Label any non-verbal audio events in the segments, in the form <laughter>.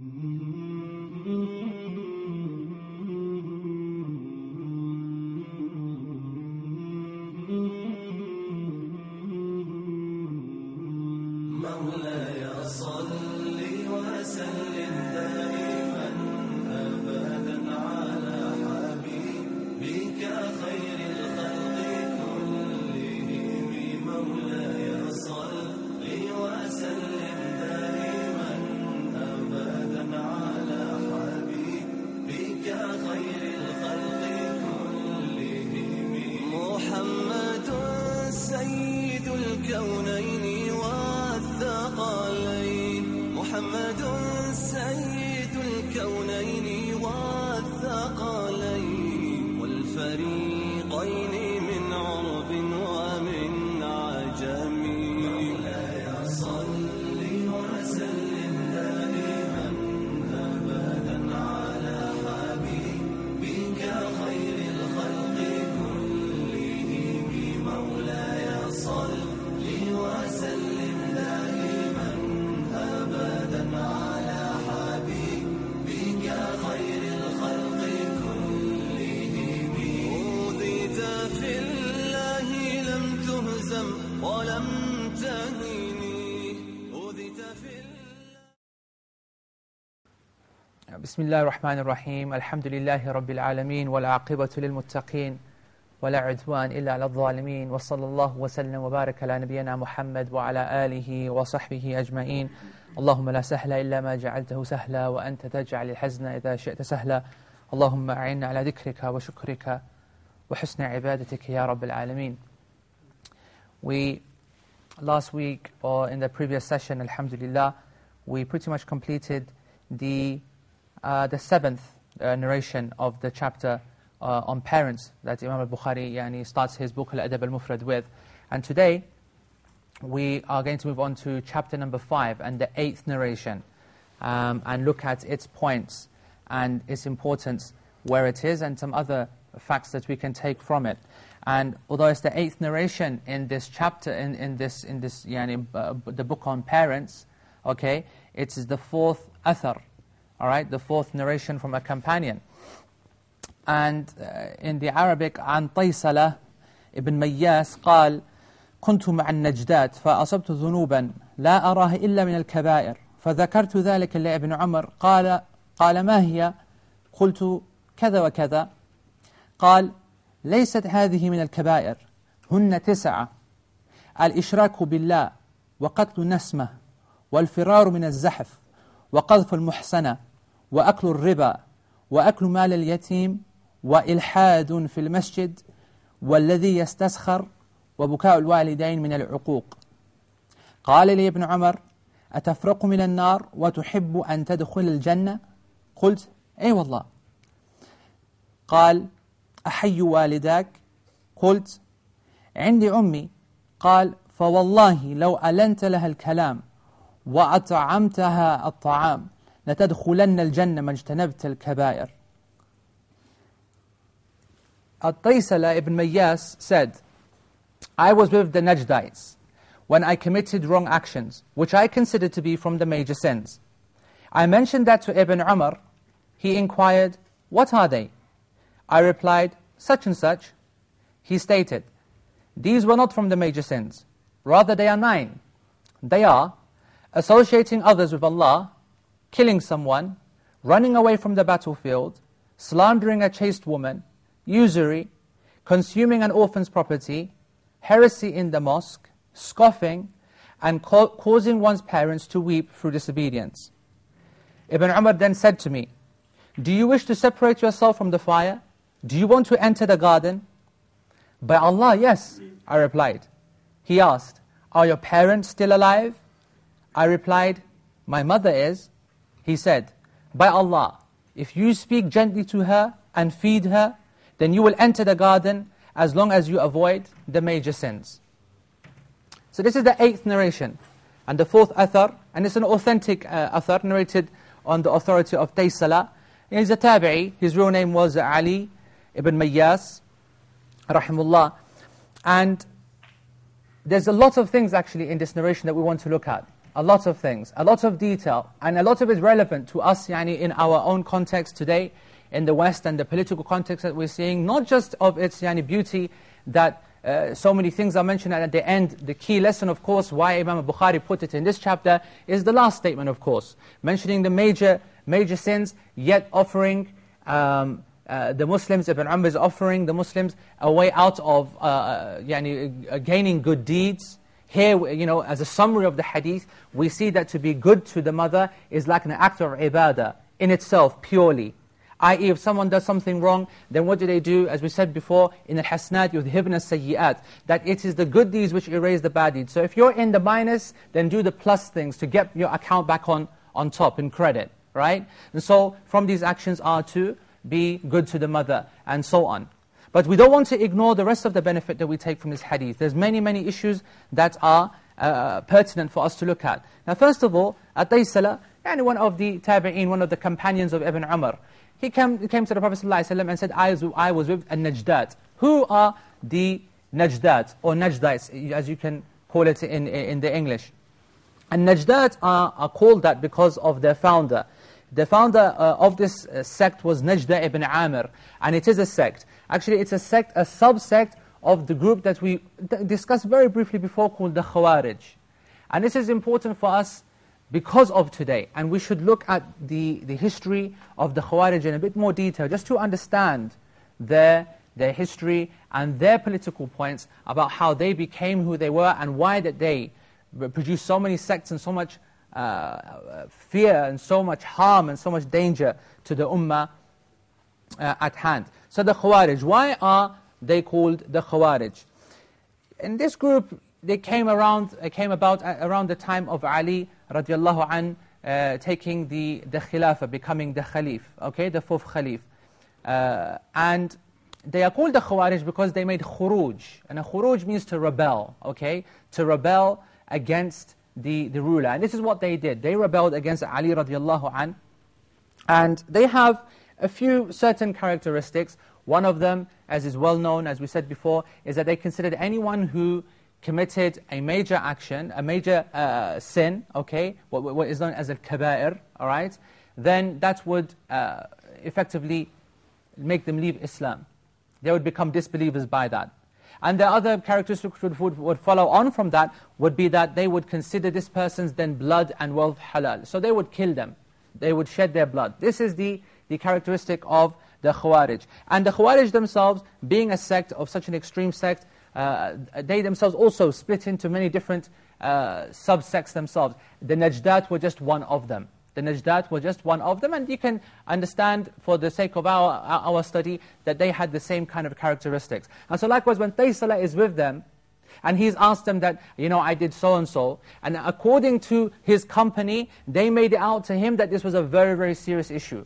Mm-hmm. بسم الله الرحمن الرحيم الحمد لله رب العالمين والعاقبة للمتقين ولا عدوان إلا على الظالمين وصلى الله وسلم وبارك على نبينا محمد وعلى آله وصحبه أجمعين اللهم لا سهل إلا ما جعلته سهلا وأنت تجعل الحزن إذا شئت سهلا اللهم أعنا على ذكرك وشكرك وحسن عبادتك يا رب العالمين We, last week, or in the previous session, Alhamdulillah, we pretty much completed the, the seventh uh, narration of the chapter uh, on parents that Imam al-Bukhari yani, starts his book Al-Adab al-Mufrad with. And today, we are going to move on to chapter number five and the eighth narration um, and look at its points and its importance, where it is, and some other facts that we can take from it. And although it's the eighth narration in this chapter, in, in this, in this yani, uh, the book on parents, okay, it is the fourth athar, all right, the fourth narration from a companion. And uh, in the Arabic, عن طيسلة ابن مياس قال كنت مع النجدات فأصبت ذنوبا لا أراها إلا من الكبائر فذكرت ذلك لابن عمر قال قال ما هي قلت كذا وكذا قال ليست هذه من الكبائر هن تسعة الإشراك بالله وقتل النسمة والفرار من الزحف وقذف المحسنة وأكل الربا وأكل مال اليتيم وإلحاد في المسجد والذي يستسخر وبكاء الوالدين من العقوق. قال لي ابن عمر أتفرق من النار وتحب أن تدخل الجنة؟ قلت أي والله. قال أحي والداك؟ قلت عندي أمي. قال فوالله لو ألنت لها الكلام. وأطعمتها الطعام لتدخلن الجنة ما اجتنبت الكبائر At-Taysala ibn Mayyas said, I was with the Najdites when I committed wrong actions, which I considered to be from the major sins. I mentioned that to Ibn Umar. He inquired, what are they? I replied, such and such. He stated, these were not from the major sins. Rather, they are nine. They are associating others with Allah, killing someone, running away from the battlefield, slandering a chaste woman, usury, consuming an orphan's property, heresy in the mosque, scoffing, and ca causing one's parents to weep through disobedience. Ibn Umar then said to me, Do you wish to separate yourself from the fire? Do you want to enter the garden? By Allah, yes, I replied. He asked, Are your parents still alive? I replied, My mother is. He said, By Allah, if you speak gently to her and feed her, then you will enter the garden as long as you avoid the major sins. So this is the eighth narration. And the fourth athar, and it's an authentic uh, athar narrated on the authority of Taysala. He's a tabi'i, his real name was Ali ibn Mayyas, rahimullah. And there's a lot of things actually in this narration that we want to look at. A lot of things, a lot of detail, and a lot of it is relevant to us yani, in our own context today, in the West and the political context that we're seeing, not just of its yani, beauty that uh, so many things are mentioned at the end, the key lesson, of course, why Imam Bukhari put it in this chapter, is the last statement, of course, mentioning the major, major sins, yet offering um, uh, the Muslims, Ibn Umar is offering the Muslims a way out of uh, uh yani, gaining good deeds. Here, you know, as a summary of the hadith, we see that to be good to the mother is like an act of ibadah in itself, purely i.e. if someone does something wrong, then what do they do? As we said before, in al-hasanat yudhibna sayyi'at, that it is the good deeds which erase the bad deeds. So if you're in the minus, then do the plus things to get your account back on, on top, in credit, right? And so from these actions are to be good to the mother, and so on. But we don't want to ignore the rest of the benefit that we take from this hadith. There's many, many issues that are uh, pertinent for us to look at. Now first of all, At-Taysala, and one of the tabi'een, one of the companions of Ibn Umar, he came, came to the Prophet ﷺ and said, I was, I was with a Najdat. Who are the Najdat, or Najdites, as you can call it in, in the English? And Najdat are, are called that because of their founder. The founder uh, of this uh, sect was Najda ibn Amir, and it is a sect. Actually, it's a sect, a subsect of the group that we discussed very briefly before called the Khawarij. And this is important for us because of today. And we should look at the, the history of the Khawarij in a bit more detail, just to understand their, their history and their political points about how they became who they were and why that they produced so many sects and so much uh, fear and so much harm and so much danger to the ummah uh, at hand. So the Khawarij, why are they called the Khawarij? In this group, they came around, uh, came about uh, around the time of Ali radiallahu an, uh, taking the, the khilafah, becoming the khalif, okay, the fourth khalif. Uh, and they are called the Khawarij because they made khuruj. And a khuruj means to rebel, okay? To rebel against the, the ruler. And this is what they did. They rebelled against Ali radiallahu an. And they have a few certain characteristics. One of them, as is well known, as we said before, is that they considered anyone who committed a major action, a major uh, sin, okay, what, what is known as al-kaba'ir, all right, then that would uh, effectively make them leave Islam. They would become disbelievers by that. And the other characteristics which would, would follow on from that would be that they would consider this person's then blood and wealth halal. So they would kill them. They would shed their blood. This is the, the characteristic of the Khawarij. And the Khawarij themselves, being a sect of such an extreme sect, uh, they themselves also split into many different uh, subsects themselves. The Najdat were just one of them. The Najdat were just one of them, and you can understand, for the sake of our, our study, that they had the same kind of characteristics. And so likewise, when Taysala is with them, and he's asked them that, you know, I did so-and-so, and according to his company, they made it out to him that this was a very, very serious issue.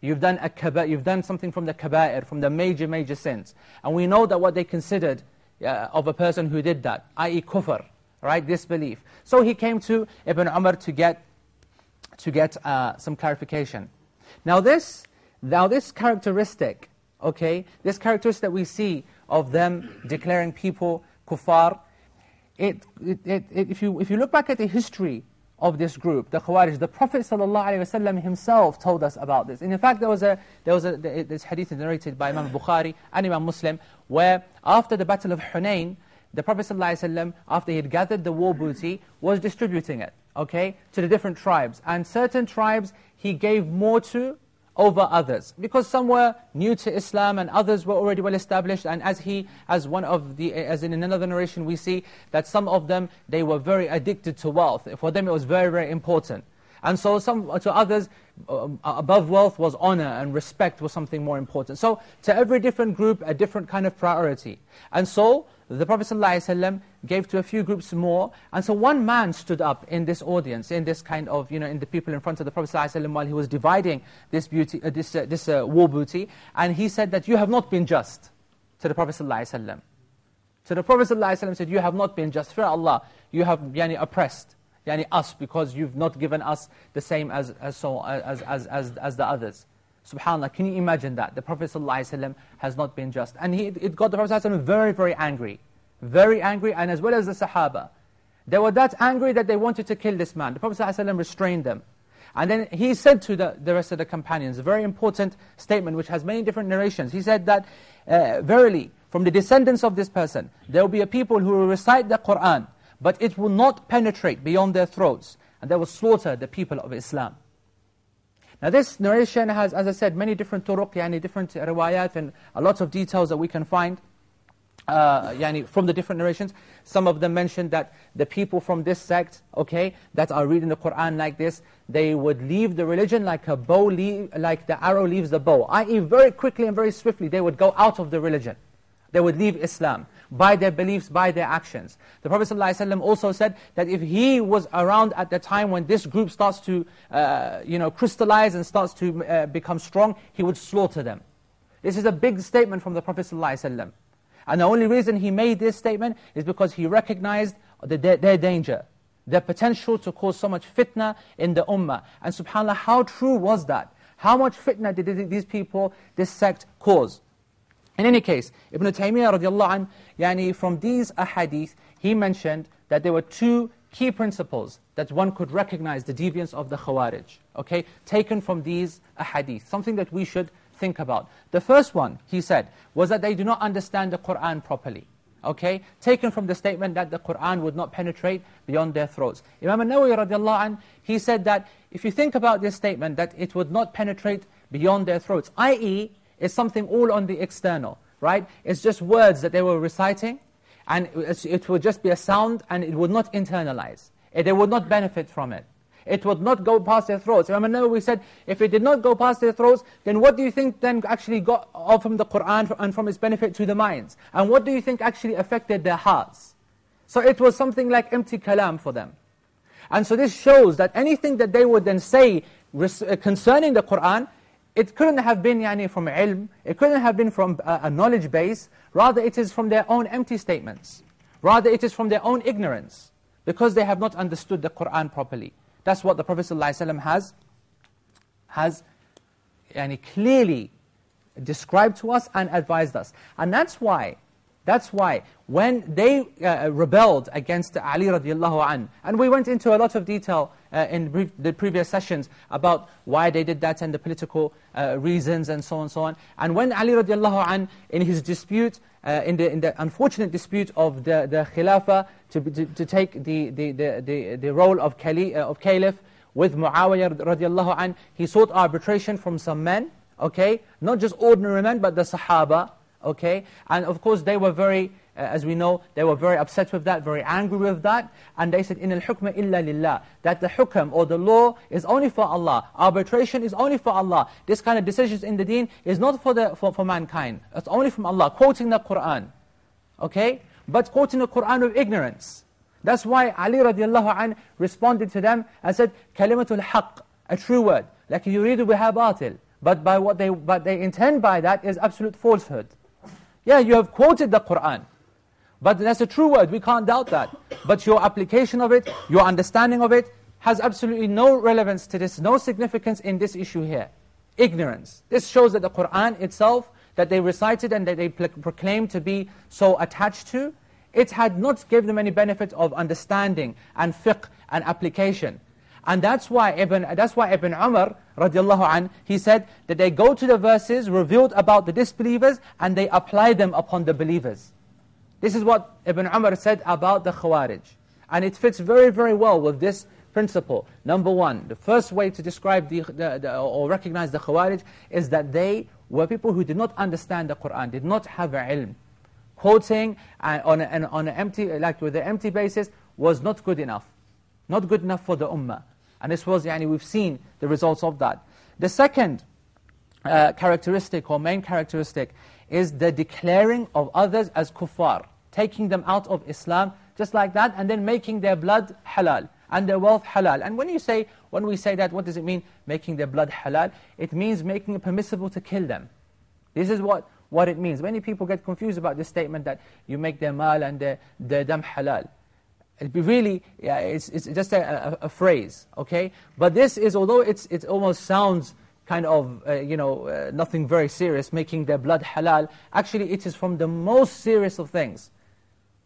You've done, a you've done something from the kaba'ir, from the major, major sins. And we know that what they considered uh, of a person who did that, i.e. kufr, right, disbelief. So he came to Ibn Umar to get, to get uh, some clarification. Now this, now this characteristic, okay, this characteristic that we see of them declaring people kuffar, it, it, it, if, you, if you look back at the history of this group, the Khawarij. The Prophet ﷺ himself told us about this. And in fact, there was, a, there was a, this hadith narrated by Imam Bukhari and Imam Muslim, where after the Battle of Hunayn, the Prophet ﷺ, after he had gathered the war booty, was distributing it, okay, to the different tribes. And certain tribes he gave more to, over others. Because some were new to Islam and others were already well established. And as he, as one of the, as in another narration we see that some of them, they were very addicted to wealth. For them it was very, very important. And so some, to others, um, above wealth was honor and respect was something more important. So to every different group, a different kind of priority. And so the Prophet ﷺ gave to a few groups more. And so one man stood up in this audience, in this kind of, you know, in the people in front of the Prophet ﷺ while he was dividing this, beauty, uh, this, uh, this uh, war booty. And he said that you have not been just to the Prophet ﷺ. So the Prophet ﷺ said, you have not been just. Fear Allah, you have yani, oppressed yani, us because you've not given us the same as, as, so, as, as, as, as the others. SubhanAllah, can you imagine that? The Prophet ﷺ has not been just. And he, it got the Prophet ﷺ very, very angry. Very angry, and as well as the Sahaba. They were that angry that they wanted to kill this man. The Prophet ﷺ restrained them. And then he said to the, the rest of the companions, a very important statement which has many different narrations. He said that, uh, verily, from the descendants of this person, there will be a people who will recite the Qur'an, but it will not penetrate beyond their throats, and they will slaughter the people of Islam. Now this narration has, as I said, many different turuq, yani different riwayat, and a lot of details that we can find uh, yani from the different narrations. Some of them mentioned that the people from this sect, okay, that are reading the Qur'an like this, they would leave the religion like a bow, leave, like the arrow leaves the bow. I.e. very quickly and very swiftly, they would go out of the religion. They would leave Islam by their beliefs, by their actions. The Prophet ﷺ also said that if he was around at the time when this group starts to uh, you know, crystallize and starts to uh, become strong, he would slaughter them. This is a big statement from the Prophet ﷺ. And the only reason he made this statement is because he recognized the, their, their danger, their potential to cause so much fitna in the ummah. And subhanAllah, how true was that? How much fitna did these people, this sect, cause? In any case, Ibn Taymiyyah radiallahu yani from these ahadith, he mentioned that there were two key principles that one could recognize the deviance of the Khawarij, okay, taken from these ahadith, something that we should think about. The first one, he said, was that they do not understand the Qur'an properly. Okay, taken from the statement that the Qur'an would not penetrate beyond their throats. Imam al-Nawawi he said that if you think about this statement, that it would not penetrate beyond their throats, i.e., it's something all on the external, right? It's just words that they were reciting, and it would just be a sound, and it would not internalize. They would not benefit from it it would not go past their throats. Remember we said, if it did not go past their throats, then what do you think then actually got off from the Qur'an and from its benefit to the minds? And what do you think actually affected their hearts? So it was something like empty kalam for them. And so this shows that anything that they would then say uh, concerning the Qur'an, it couldn't have been yani, from ilm, it couldn't have been from a, a knowledge base, rather it is from their own empty statements. Rather it is from their own ignorance, because they have not understood the Qur'an properly. That's what the Prophet ﷺ has, has yani, clearly described to us and advised us. And that's why, that's why when they uh, rebelled against Ali radiallahu an, and we went into a lot of detail uh, in the previous sessions about why they did that and the political uh, reasons and so on and so on. And when Ali radiallahu an, in his dispute, uh, in, the, in the unfortunate dispute of the, the Khilafah, to, to, to take the, the, the, the, the role of, Cali, uh, of Caliph with Muawiyah radiallahu an, he sought arbitration from some men, okay? Not just ordinary men, but the Sahaba, okay? And of course they were very as we know, they were very upset with that, very angry with that, and they said, إِنَ الْحُكْمَ إِلَّا لِلَّهِ That the hukm or the law is only for Allah. Arbitration is only for Allah. This kind of decisions in the deen is not for, the, for, for mankind. It's only from Allah, quoting the Qur'an. Okay? But quoting the Qur'an with ignorance. That's why Ali radiallahu anh responded to them and said, كَلِمَةُ الْحَقِّ A true word. Like يُرِيدُ بِهَا بَاطِل. But, by what they, but they intend by that is absolute falsehood. Yeah, you have quoted the Qur'an. But that's a true word, we can't doubt that. But your application of it, your understanding of it, has absolutely no relevance to this, no significance in this issue here. Ignorance. This shows that the Qur'an itself, that they recited and that they proclaimed to be so attached to, it had not given them any benefit of understanding and fiqh and application. And that's why Ibn, that's why Ibn Umar, radiallahu anh, he said that they go to the verses revealed about the disbelievers and they apply them upon the believers. This is what Ibn Umar said about the Khawarij. And it fits very, very well with this principle. Number one, the first way to describe the, the, the, or recognize the Khawarij is that they were people who did not understand the Qur'an, did not have ilm. Quoting and on, an, on an empty, like with an empty basis was not good enough. Not good enough for the ummah. And this was, yani, we've seen the results of that. The second uh, characteristic or main characteristic is the declaring of others as kuffar, taking them out of Islam just like that, and then making their blood halal, and their wealth halal. And when you say, when we say that, what does it mean, making their blood halal? It means making it permissible to kill them. This is what, what it means. Many people get confused about this statement that you make their mal and their, their dam halal. It really, yeah, it's, it's just a, a, a, phrase, okay? But this is, although it's, it almost sounds kind of, uh, you know, uh, nothing very serious, making their blood halal. Actually, it is from the most serious of things.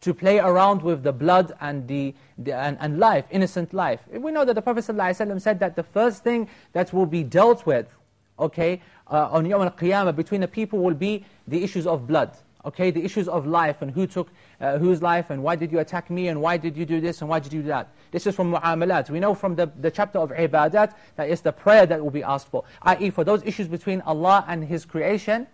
to play around with the blood and, the, the and, and, life, innocent life. We know that the Prophet ﷺ said that the first thing that will be dealt with, okay, uh, on Yawm al-Qiyamah between the people will be the issues of blood. Okay, the issues of life and who took uh, whose life and why did you attack me and why did you do this and why did you do that. This is from mu'amalat. We know from the, the chapter of ibadat that it's the prayer that will be asked for. I.e. for those issues between Allah and His creation,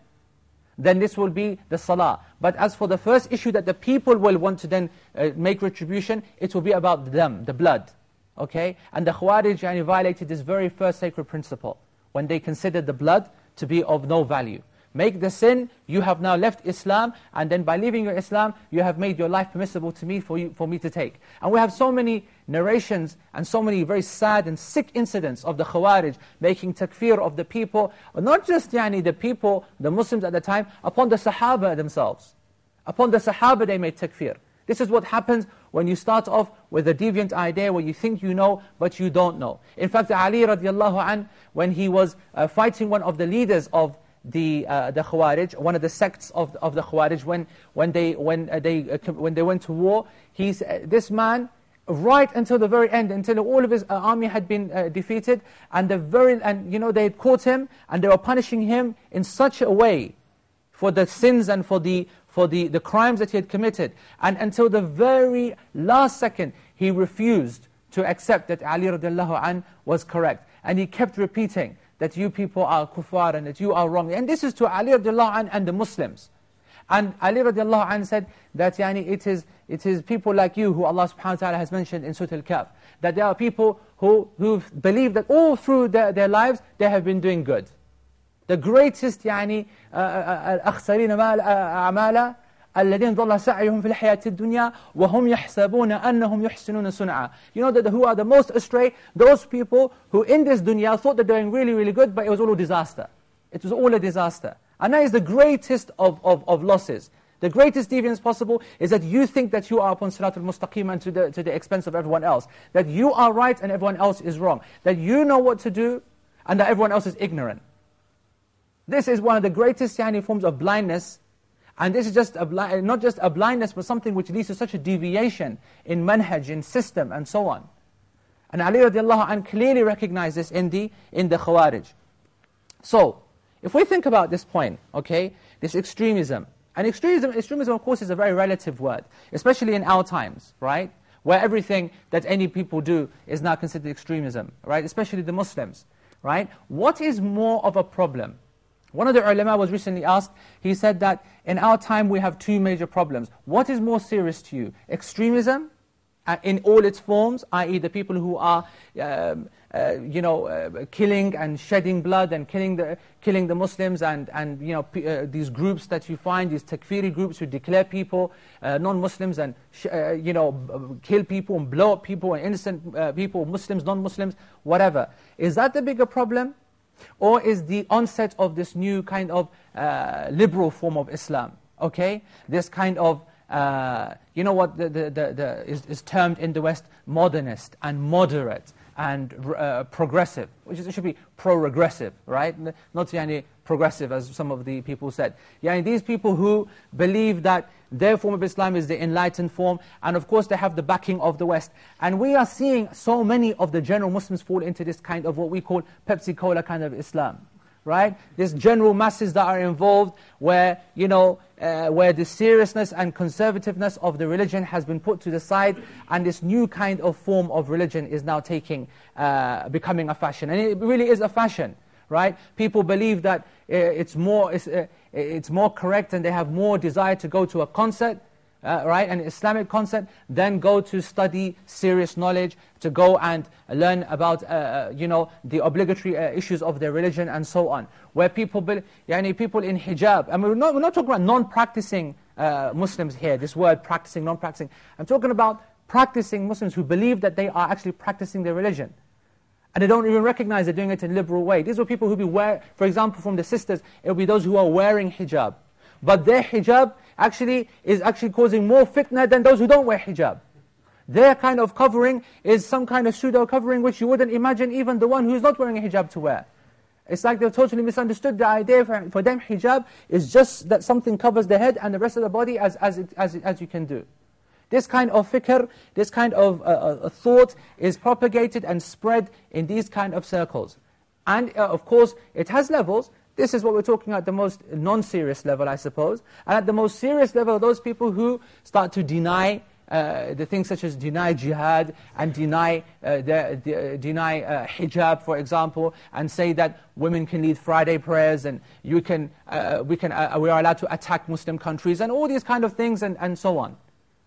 then this will be the salah. But as for the first issue that the people will want to then uh, make retribution, it will be about them, the blood. Okay? And the Khawarij yani, violated this very first sacred principle when they considered the blood to be of no value. Make the sin, you have now left Islam, and then by leaving your Islam, you have made your life permissible to me for, you, for me to take. And we have so many narrations and so many very sad and sick incidents of the Khawarij making takfir of the people, not just yani, the people, the Muslims at the time, upon the Sahaba themselves. Upon the Sahaba they made takfir. This is what happens when you start off with a deviant idea where you think you know, but you don't know. In fact, Ali radiallahu an, when he was uh, fighting one of the leaders of the uh, the Khawarij, one of the sects of of the Khawarij, when when they when uh, they uh, when they went to war, he's uh, this man right until the very end, until all of his uh, army had been uh, defeated, and the very and you know they had caught him and they were punishing him in such a way for the sins and for the for the the crimes that he had committed, and until the very last second he refused to accept that Ali radiallahu an was correct, and he kept repeating that you people are kuffar and that you are wrong. And this is to Ali radiallahu anh and the Muslims. And Ali radiallahu anh said that yani, it, is, it is people like you who Allah subhanahu wa ta'ala has mentioned in Surah Al-Kahf. That there are people who, who believe that all through their, their lives they have been doing good. The greatest يعني الأخسرين أعمالا الذين ضل سعيهم في الحياة الدنيا وهم يحسبون أنهم يحسنون صنعا. You know that who are the most astray? Those people who in this dunya thought they're doing really, really good, but it was all a disaster. It was all a disaster. And that is the greatest of, of, of losses. The greatest deviance possible is that you think that you are upon Siratul Mustaqim and to the, to the expense of everyone else. That you are right and everyone else is wrong. That you know what to do and that everyone else is ignorant. This is one of the greatest yani, forms of blindness and this is just a uh, not just a blindness, but something which leads to such a deviation in manhaj, in system, and so on. And Ali radiallahu anh clearly recognized this in the, in the Khawarij. So, if we think about this point, okay, this extremism, and extremism, extremism of course is a very relative word, especially in our times, right? Where everything that any people do is now considered extremism, right? Especially the Muslims, right? What is more of a problem? One of the ulama was recently asked, he said that in our time we have two major problems. What is more serious to you? Extremism uh, in all its forms, i.e. the people who are um, uh, you know, uh, killing and shedding blood and killing the, killing the Muslims and, and you know, uh, these groups that you find, these takfiri groups who declare people uh, non-Muslims and you know, kill people and blow up people and innocent people, Muslims, non-Muslims, whatever. Is that the bigger problem? Or is the onset of this new kind of uh, liberal form of Islam, okay? This kind of, uh, you know what the, the, the, the is, is, termed in the West modernist and moderate and uh, progressive, which is, it should be pro-regressive, right? Not yani progressive as some of the people said. Yani these people who believe that their form of Islam is the enlightened form, and of course they have the backing of the West. And we are seeing so many of the general Muslims fall into this kind of what we call Pepsi-Cola kind of Islam. Right? This general masses that are involved where, you know, uh, where the seriousness and conservativeness of the religion has been put to the side and this new kind of form of religion is now taking, uh, becoming a fashion. And it really is a fashion right? People believe that uh, it's more, it's, uh, it's more correct and they have more desire to go to a concert, uh, right, an Islamic concert, than go to study serious knowledge, to go and learn about, uh, uh you know, the obligatory uh, issues of their religion and so on. Where people, be, yani people in hijab, I mean, we're not, we're not talking about non-practicing Muslims here, this word practicing, non-practicing. I'm talking about practicing Muslims who believe that they are actually practicing their religion. And they don't even recognize they're doing it in a liberal way. These were people who be wear, for example, from the sisters, it will be those who are wearing hijab. But their hijab actually is actually causing more fitna than those who don't wear hijab. Their kind of covering is some kind of pseudo covering which you wouldn't imagine even the one who is not wearing a hijab to wear. It's like they've totally misunderstood the idea for, for them hijab is just that something covers the head and the rest of the body as, as, it, as, as you can do. This kind of fikr, this kind of uh, uh, thought is propagated and spread in these kind of circles. And uh, of course, it has levels. This is what we're talking at the most non-serious level, I suppose. And at the most serious level, those people who start to deny uh, the things such as deny jihad and deny, uh, the, the, uh, deny uh, hijab, for example, and say that women can lead Friday prayers and you can, uh, we, can, we are allowed to attack Muslim countries and all these kind of things and, and so on.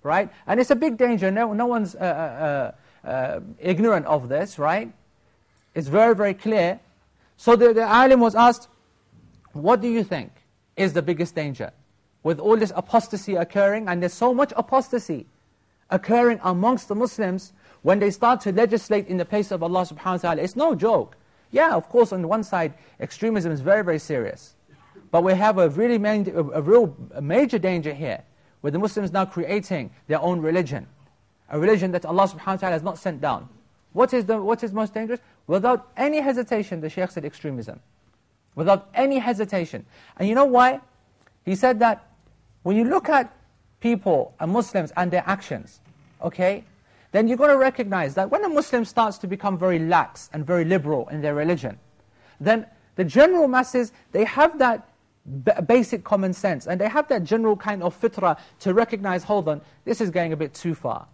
Right? And it's a big danger. No, no one's uh, uh, uh, ignorant of this, right? It's very, very clear. So the, the alim was asked, what do you think is the biggest danger? With all this apostasy occurring, and there's so much apostasy, occurring amongst the Muslims when they start to legislate in the place of Allah subhanahu wa ta'ala. It's no joke. Yeah, of course, on the one side, extremism is very, very serious. But we have a really main, a, real major danger here, with the Muslims now creating their own religion, a religion that Allah subhanahu wa ta'ala has not sent down. What is, the, what is most dangerous? Without any hesitation, the Shaykh said extremism. Without any hesitation. And you know why? He said that when you look at people and Muslims and their actions, okay, then you're going to recognize that when a Muslim starts to become very lax and very liberal in their religion, then the general masses, they have that basic common sense, and they have that general kind of fitrah to recognize, hold on, this is going a bit too far.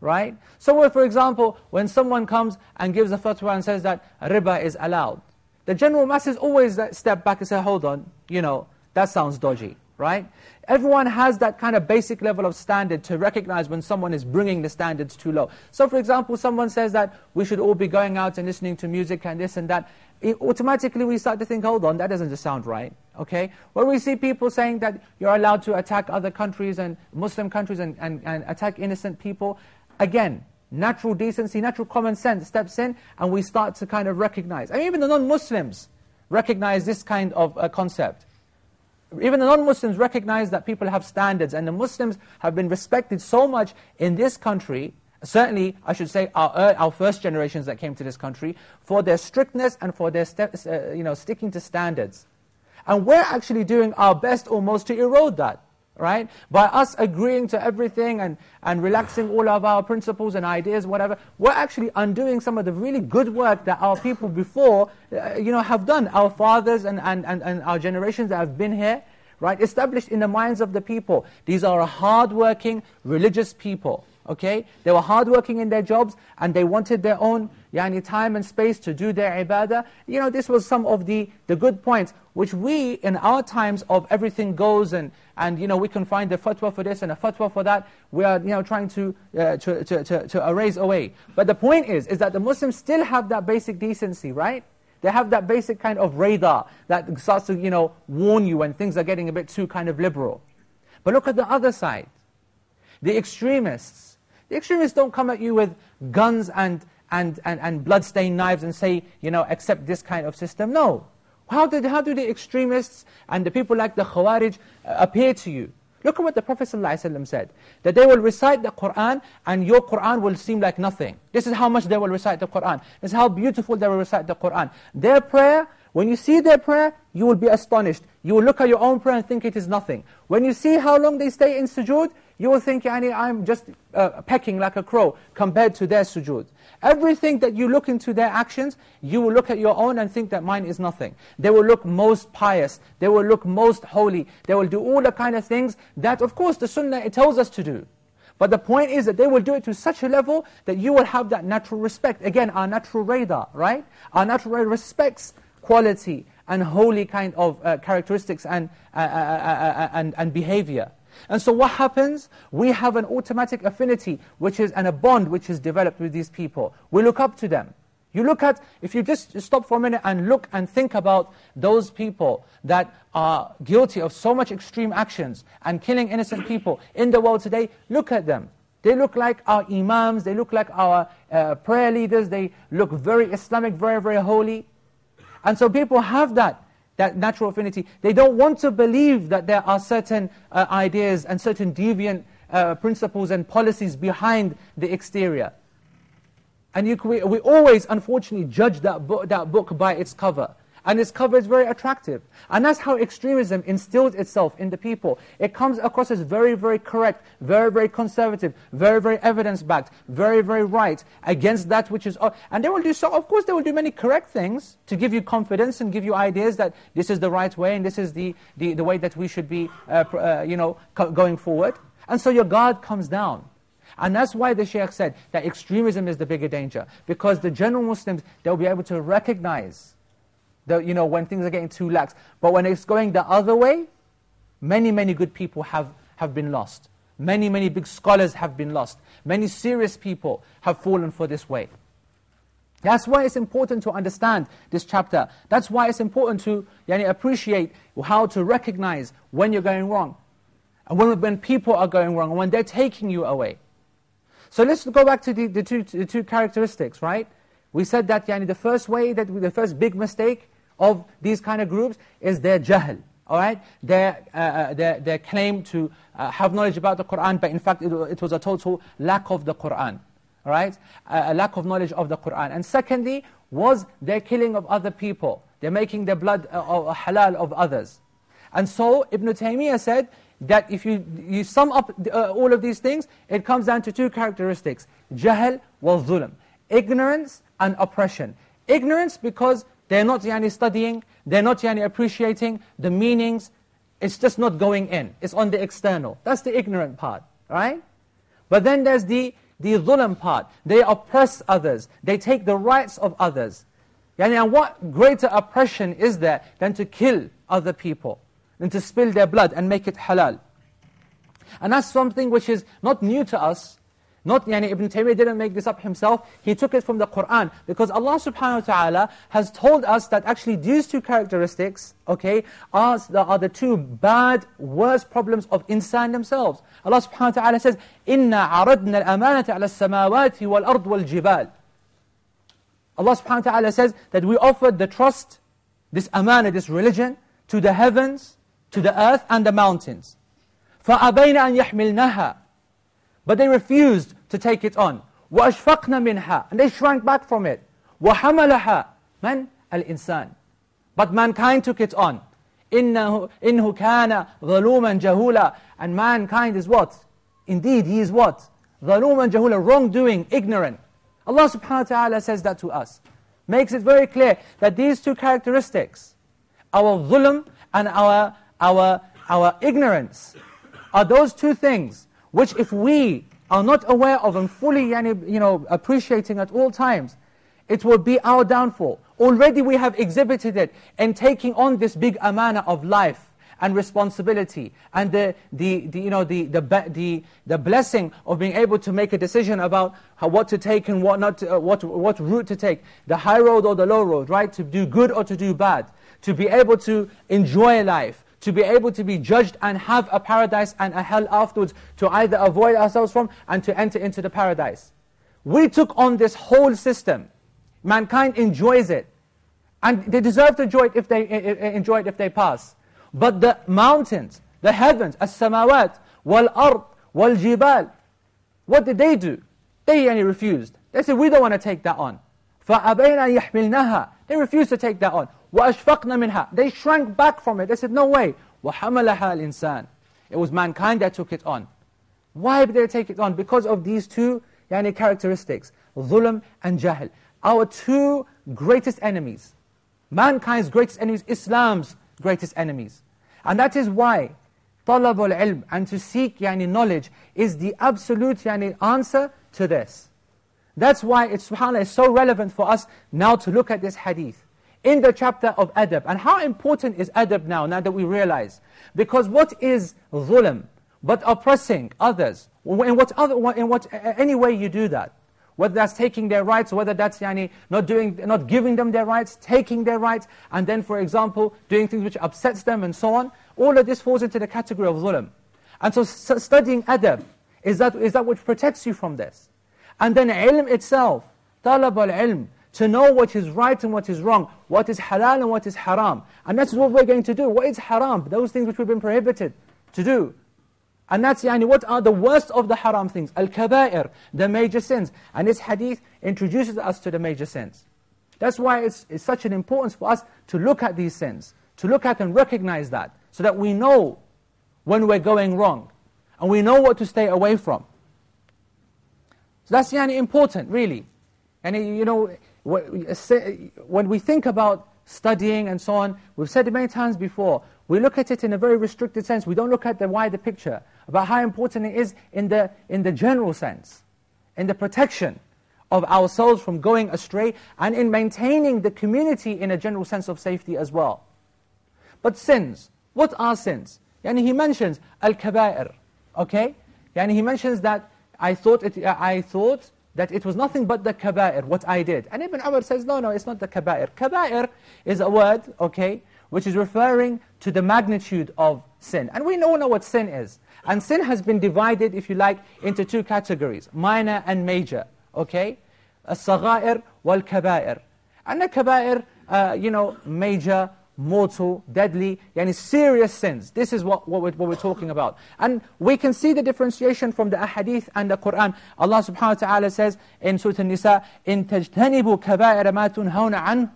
Right? So for example, when someone comes and gives a fatwa and says that riba is allowed, the general masses always step back and say, hold on, you know, that sounds dodgy right? Everyone has that kind of basic level of standard to recognize when someone is bringing the standards too low. So for example, someone says that we should all be going out and listening to music and this and that. Automatically we start to think, hold on, that doesn't just sound right. Okay? When we see people saying that you're allowed to attack other countries and Muslim countries and, and, and attack innocent people, again, natural decency, natural common sense steps in and we start to kind of recognize. I mean, even the non-Muslims recognize this kind of uh, concept. Even the non-Muslims recognize that people have standards, and the Muslims have been respected so much in this country, certainly, I should say, our, uh, our first generations that came to this country, for their strictness and for their uh, you know, sticking to standards. And we're actually doing our best almost to erode that right? By us agreeing to everything and, and relaxing all of our principles and ideas, whatever, we're actually undoing some of the really good work that our people before, uh, you know, have done. Our fathers and, and, and, and our generations that have been here, right? Established in the minds of the people. These are hard-working, religious people. Okay? They were hardworking in their jobs and they wanted their own yani, time and space to do their ibadah. You know, this was some of the, the good points which we, in our times of everything goes and, and you know, we can find a fatwa for this and a fatwa for that, we are you know, trying to, uh, to, to, to, to erase away. But the point is, is that the Muslims still have that basic decency, right? They have that basic kind of radar that starts to you know, warn you when things are getting a bit too kind of liberal. But look at the other side. The extremists, the extremists don't come at you with guns and, and, and, and blood-stained knives and say, you know, accept this kind of system. No. How, did, how do the extremists and the people like the Khawarij uh, appear to you? Look at what the Prophet ﷺ said. That they will recite the Qur'an and your Qur'an will seem like nothing. This is how much they will recite the Qur'an. This is how beautiful they will recite the Qur'an. Their prayer, when you see their prayer, you will be astonished. You will look at your own prayer and think it is nothing. When you see how long they stay in sujood, you will think, Yani, I'm just uh, pecking like a crow compared to their sujood. Everything that you look into their actions, you will look at your own and think that mine is nothing. They will look most pious. They will look most holy. They will do all the kind of things that, of course, the sunnah, it tells us to do. But the point is that they will do it to such a level that you will have that natural respect. Again, our natural radar, right? Our natural radar respects quality and holy kind of uh, characteristics and, uh, uh, uh, uh and, and behavior. And so what happens? We have an automatic affinity, which is, and a bond which is developed with these people. We look up to them. You look at, if you just stop for a minute and look and think about those people that are guilty of so much extreme actions and killing innocent people in the world today, look at them. They look like our imams, they look like our uh, prayer leaders, they look very Islamic, very, very holy. And so people have that that natural affinity. They don't want to believe that there are certain uh, ideas and certain deviant uh, principles and policies behind the exterior. And you, we, we always, unfortunately, judge that that book by its cover. And its cover is very attractive. And that's how extremism instills itself in the people. It comes across as very, very correct, very, very conservative, very, very evidence-backed, very, very right, against that which is... And they will do so, of course they will do many correct things to give you confidence and give you ideas that this is the right way and this is the, the, the way that we should be, uh, uh, you know, going forward. And so your guard comes down. And that's why the Shaykh said that extremism is the bigger danger. Because the general Muslims, they'll be able to recognize the, you know, when things are getting too lax. But when it's going the other way, many, many good people have, have been lost. Many, many big scholars have been lost. Many serious people have fallen for this way. That's why it's important to understand this chapter. That's why it's important to yani, appreciate how to recognize when you're going wrong. And when, when people are going wrong, and when they're taking you away. So let's go back to the, the, two, the two characteristics, right? We said that yani, the first way, that the first big mistake of these kind of groups is their jahl, all right? Their, uh, uh, their, their claim to uh, have knowledge about the Qur'an, but in fact it, it was a total lack of the Qur'an, all right? a lack of knowledge of the Qur'an. And secondly, was their killing of other people. They're making their blood uh, halal of others. And so Ibn Taymiyyah said that if you, you sum up uh, all of these things, it comes down to two characteristics. Jahl wal zulm. Ignorance and oppression. Ignorance because they're not yani, studying, they're not yani, appreciating the meanings, it's just not going in. It's on the external. That's the ignorant part, right? But then there's the, the zulm part. They oppress others. They take the rights of others. Yani, and what greater oppression is there than to kill other people, than to spill their blood and make it halal? And that's something which is not new to us, not yani, Ibn Taymiyyah didn't make this up himself, he took it from the Qur'an. Because Allah subhanahu wa ta'ala has told us that actually these two characteristics, okay, are the, are the two bad, worst problems of insan themselves. Allah subhanahu wa ta'ala says, إِنَّا عَرَضْنَا الْأَمَانَةَ عَلَى السَّمَاوَاتِ وَالْأَرْضِ وَالْجِبَالِ Allah subhanahu wa ta'ala says that we offered the trust, this amana, this religion, to the heavens, to the earth and the mountains. فَأَبَيْنَ أَنْ يَحْمِلْنَهَا but they refused to take it on. وَأَشْفَقْنَ مِنْهَا And they shrank back from it. وَحَمَلَهَا من? الإنسان. But mankind took it on. إِنَّهُ, إِنْهُ كَانَ ظَلُومًا جَهُولًا And mankind is what? Indeed, he is what? ظَلُومًا جَهُولًا Wrongdoing, ignorant. Allah subhanahu wa ta'ala says that to us. Makes it very clear that these two characteristics, our zulm and our, our, our ignorance, are those two things which if we are not aware of and fully you know, appreciating at all times, it will be our downfall. Already we have exhibited it in taking on this big amana of life and responsibility and the, the, the, you know, the, the, the, the blessing of being able to make a decision about how, what to take and what, not to, uh, what, what route to take, the high road or the low road, right? To do good or to do bad, to be able to enjoy life, to be able to be judged and have a paradise and a hell afterwards to either avoid ourselves from and to enter into the paradise. We took on this whole system. Mankind enjoys it. And they deserve to enjoy it if they, enjoy it if they pass. But the mountains, the heavens, as-samawat, wal-ard, wal-jibal, what did they do? They only refused. They said, we don't want to take that on. فَأَبَيْنَا يَحْمِلْنَاهَا They refused to take that on. وَأَشْفَقْنَا مِنْهَا They shrank back from it. They said, no way. وَحَمَلَهَا الْإِنسَانِ It was mankind that took it on. Why did they take it on? Because of these two yani, characteristics, zulm and jahl. Our two greatest enemies. Mankind's greatest enemies, Islam's greatest enemies. And that is why طلب العلم and to seek yani, knowledge is the absolute yani, answer to this. That's why it's, subhanAllah, it's so relevant for us now to look at this hadith in the chapter of adab. And how important is adab now, now that we realize? Because what is zulm? But oppressing others. In what, other, in what any way you do that. Whether that's taking their rights, whether that's yani, not, doing, not giving them their rights, taking their rights, and then, for example, doing things which upsets them and so on. All of this falls into the category of zulm. And so studying adab, is that, is that which protects you from this? And then ilm itself, talab al-ilm, to know what is right and what is wrong, what is halal and what is haram. And that's what we're going to do. What is haram? Those things which we've been prohibited to do. And that's yani, what are the worst of the haram things? Al-kabair, the major sins. And this hadith introduces us to the major sins. That's why it's, it's such an importance for us to look at these sins, to look at and recognize that, so that we know when we're going wrong, and we know what to stay away from. So that's yani, important, really. And you know, Uh, when we think about studying and so on, we've said it many times before, we look at it in a very restricted sense. We don't look at the wider picture about how important it is in the, in the general sense, in the protection of ourselves from going astray, and in maintaining the community in a general sense of safety as well. But sins, what are sins? Yani he mentions al-kaba'ir, okay? Yani he mentions that I thought, it, I thought that it was nothing but the kaba'ir, what I did. And Ibn Umar says, no, no, it's not the kaba'ir. Kaba'ir is a word, okay, which is referring to the magnitude of sin. And we all know what sin is. And sin has been divided, if you like, into two categories, minor and major, okay? As-saghair wal-kaba'ir. And the kaba'ir, uh, you know, major mortal, deadly, yani serious sins. This is what, what, we're, what we're talking about. And we can see the differentiation from the ahadith and the Qur'an. Allah subhanahu wa ta'ala says in Surah An-Nisa, إِن تَجْتَنِبُوا كَبَائِرَ مَا تُنْهَوْنَ عَنْهُ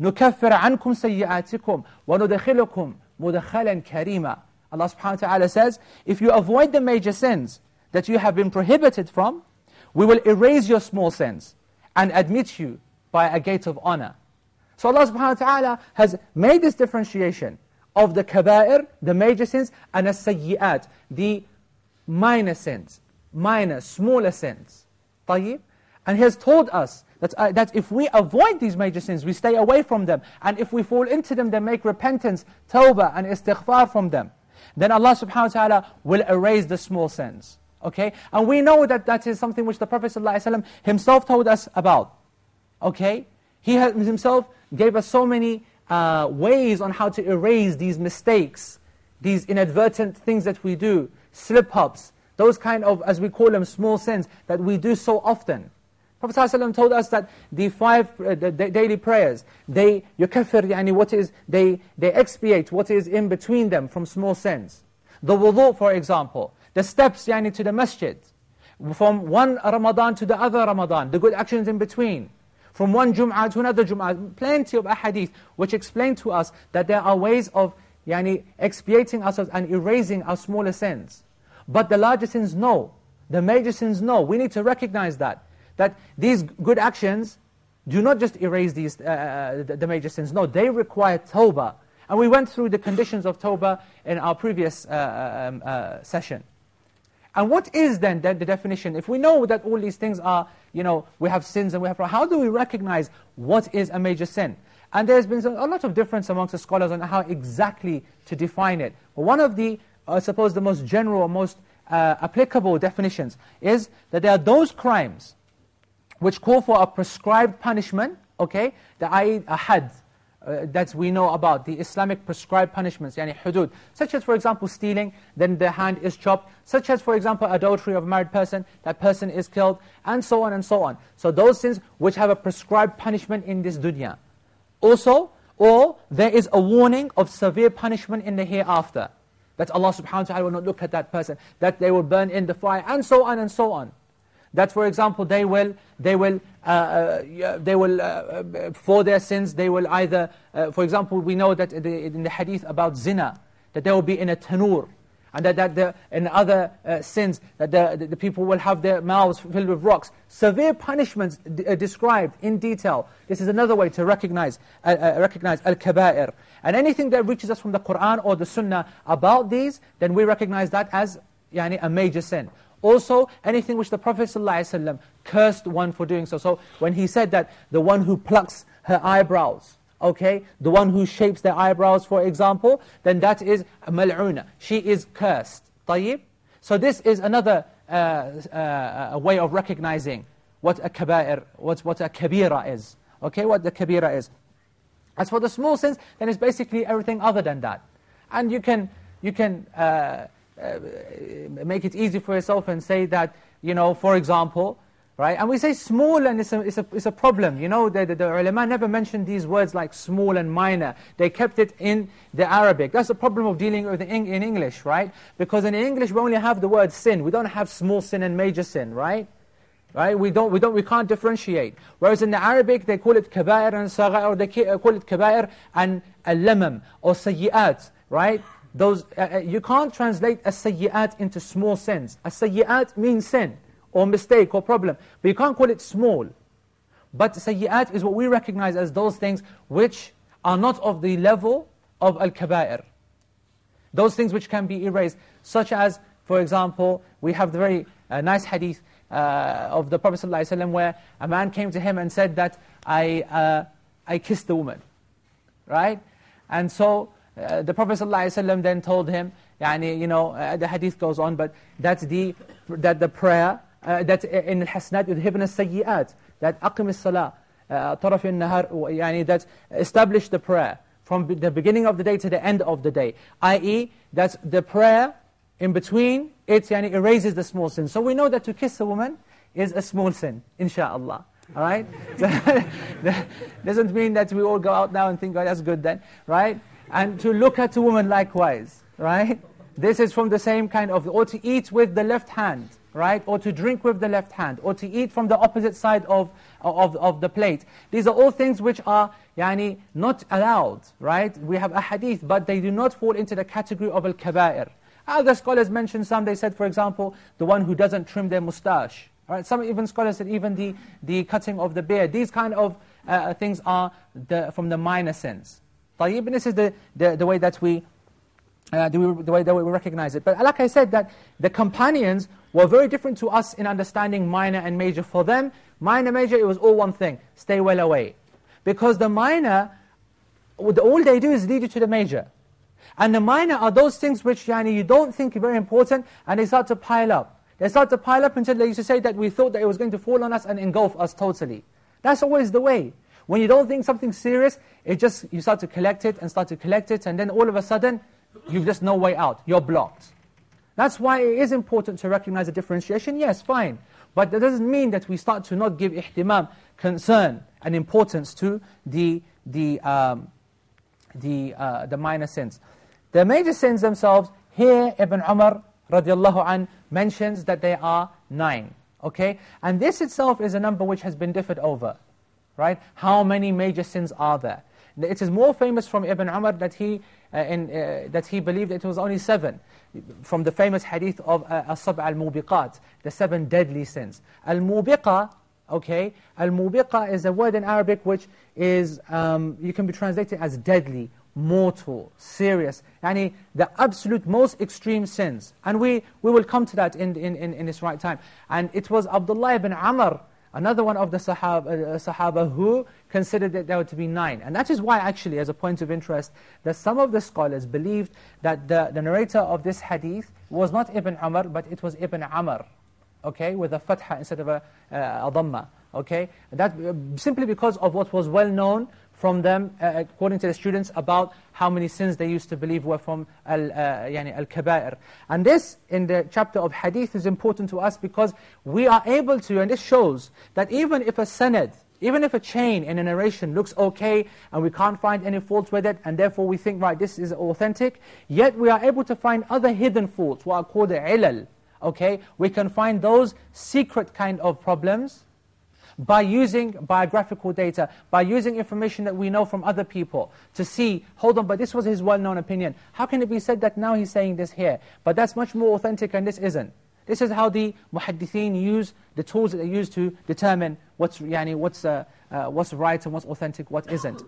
نُكَفِّرَ عَنْكُمْ سَيِّئَاتِكُمْ وَنُدَخِلُكُمْ مُدَخَّلًا كَرِيمًا Allah subhanahu wa ta'ala says, if you avoid the major sins that you have been prohibited from, we will erase your small sins and admit you by a gate of honor. So Allah subhanahu wa ta'ala has made this differentiation of the kaba'ir, the major sins, and as-sayyi'at, the minor sins, minor, smaller sins. طيب? And He has told us that, uh, that if we avoid these major sins, we stay away from them, and if we fall into them, then make repentance, tawbah, and istighfar from them, then Allah subhanahu wa ta'ala will erase the small sins. Okay? And we know that that is something which the Prophet ﷺ himself told us about. Okay? He himself gave us so many uh, ways on how to erase these mistakes, these inadvertent things that we do, slip-ups, those kind of, as we call them, small sins that we do so often. Prophet ﷺ told us that the five uh, the daily prayers, they yukafir, yani what is, they, they expiate what is in between them from small sins. The wudu, for example, the steps yani to the masjid, from one Ramadan to the other Ramadan, the good actions in between from one Jum'ah to another Jum'ah, plenty of ahadith which explain to us that there are ways of yani, expiating ourselves and erasing our smaller sins. But the larger sins, no. The major sins, no. We need to recognize that. That these good actions do not just erase these, uh, the, major sins. No, they require tawbah. And we went through the conditions of tawbah in our previous uh um, uh, session. And what is then the, the definition? If we know that all these things are, you know, we have sins and we have, how do we recognize what is a major sin? And there's been a lot of difference amongst the scholars on how exactly to define it. One of the, I suppose, the most general, most uh, applicable definitions is that there are those crimes which call for a prescribed punishment, okay, the i.e. a had, uh, that we know about, the Islamic prescribed punishments, yani hudud, such as, for example, stealing, then the hand is chopped, such as, for example, adultery of a married person, that person is killed, and so on and so on. So those sins which have a prescribed punishment in this dunya. Also, or there is a warning of severe punishment in the hereafter. That Allah subhanahu wa ta'ala will not look at that person, that they will burn in the fire, and so on and so on. That, for example, they will, they will, uh, uh, they will uh, uh, for their sins, they will either, uh, for example, we know that in the hadith about zina, that they will be in a tanur, and that, that the, in other uh, sins, that the, the, people will have their mouths filled with rocks. Severe punishments described in detail. This is another way to recognize, recognize al-kaba'ir. And anything that reaches us from the Qur'an or the Sunnah about these, then we recognize that as yani, a major sin. Also, anything which the Prophet ﷺ cursed one for doing so. So when he said that the one who plucks her eyebrows, okay, the one who shapes their eyebrows, for example, then that is mal'una. She is cursed. طيب? So this is another uh, uh, way of recognizing what a kaba'ir, what, what a kabira is. Okay, what the kabira is. As for the small sins, then it's basically everything other than that. And you can, you can uh, uh, make it easy for yourself and say that, you know, for example, right? And we say small and it's a, it's a, it's a problem. You know, the, the, the ulama never mentioned these words like small and minor. They kept it in the Arabic. That's the problem of dealing with in, in English, right? Because in English we only have the word sin. We don't have small sin and major sin, right? Right? We don't, we don't, we can't differentiate. Whereas in the Arabic, they call it kabair and sagha'ir, or they call it kabair and al-lamam, or sayyi'at, right? Those, uh, uh, you can't translate a sayyi'at into small sins. A sayyi'at means sin, or mistake, or problem. But you can't call it small. But sayyi'at is what we recognize as those things which are not of the level of al-kabair. Those things which can be erased, such as, for example, we have the very uh, nice hadith uh, of the Prophet ﷺ where a man came to him and said that, I, uh, I kissed the woman. Right? And so uh, the Prophet ﷺ then told him, you know, uh, the hadith goes on, but that's the, that the prayer, uh, that in al-hasanat yudhibna that aqim as-salah, uh, taraf nahar uh, yani that establish the prayer from the beginning of the day to the end of the day. I.e., that the prayer in between, it erases the small sin. So we know that to kiss a woman is a small sin, inshallah. All right? <laughs> doesn't mean that we all go out now and think, oh, that's good then, right? And to look at a woman likewise, right? This is from the same kind of, or to eat with the left hand, right? Or to drink with the left hand, or to eat from the opposite side of, of, of the plate. These are all things which are yani, not allowed, right? We have a hadith, but they do not fall into the category of al-kaba'ir. Other scholars mentioned some, they said, for example, the one who doesn't trim their mustache. Right? Some even scholars said even the, the cutting of the beard. These kind of uh, things are the, from the minor sins. Tayyib, this is the, the, the way that we uh, the, way that we recognize it. But like I said, that the companions were very different to us in understanding minor and major. For them, minor, major, it was all one thing. Stay well away. Because the minor, all they do is lead you to the major. And the minor are those things which yani, you don't think are very important, and they start to pile up. They start to pile up until they used to say that we thought that it was going to fall on us and engulf us totally. That's always the way. When you don't think something serious, it just you start to collect it and start to collect it, and then all of a sudden, you've just no way out. You're blocked. That's why it is important to recognize the differentiation. Yes, fine. But that doesn't mean that we start to not give ihtimam, concern, and importance to the, the, um, the, uh, the minor sins. The major sins themselves, here Ibn Umar radiallahu an mentions that there are nine. Okay? And this itself is a number which has been differed over. Right? How many major sins are there? It is more famous from Ibn Umar that he, uh, in, uh, that he believed it was only seven. From the famous hadith of uh, As-Sab' al-Mubiqat, the seven deadly sins. Al-Mubiqa, okay, Al-Mubiqa is a word in Arabic which is, um, you can be translated as deadly, mortal, serious, yani the absolute most extreme sins. And we, we will come to that in, in, in, in right time. And it was Abdullah ibn Amr, another one of the Sahaba, uh, Sahaba who considered that there were to be nine. And that is why actually, as a point of interest, that some of the scholars believed that the, the narrator of this hadith was not Ibn Umar, but it was Ibn Amr, okay, with a fatha instead of a, uh, a dhamma. Okay, that uh, simply because of what was well known from them, uh, according to the students, about how many sins they used to believe were from al-kabair. Uh, and this, in the chapter of hadith, is important to us because we are able to, and this shows that even if a sanad, even if a chain in a narration looks okay, and we can't find any faults with it, and therefore we think, right, this is authentic, yet we are able to find other hidden faults, what are called ilal. Okay? We can find those secret kind of problems, by using biographical data, by using information that we know from other people, to see, hold on, but this was his well-known opinion. How can it be said that now he's saying this here? But that's much more authentic and this isn't. This is how the muhaddithin use the tools that they use to determine what's, yani, what's, uh, uh, what's right and what's authentic, what isn't.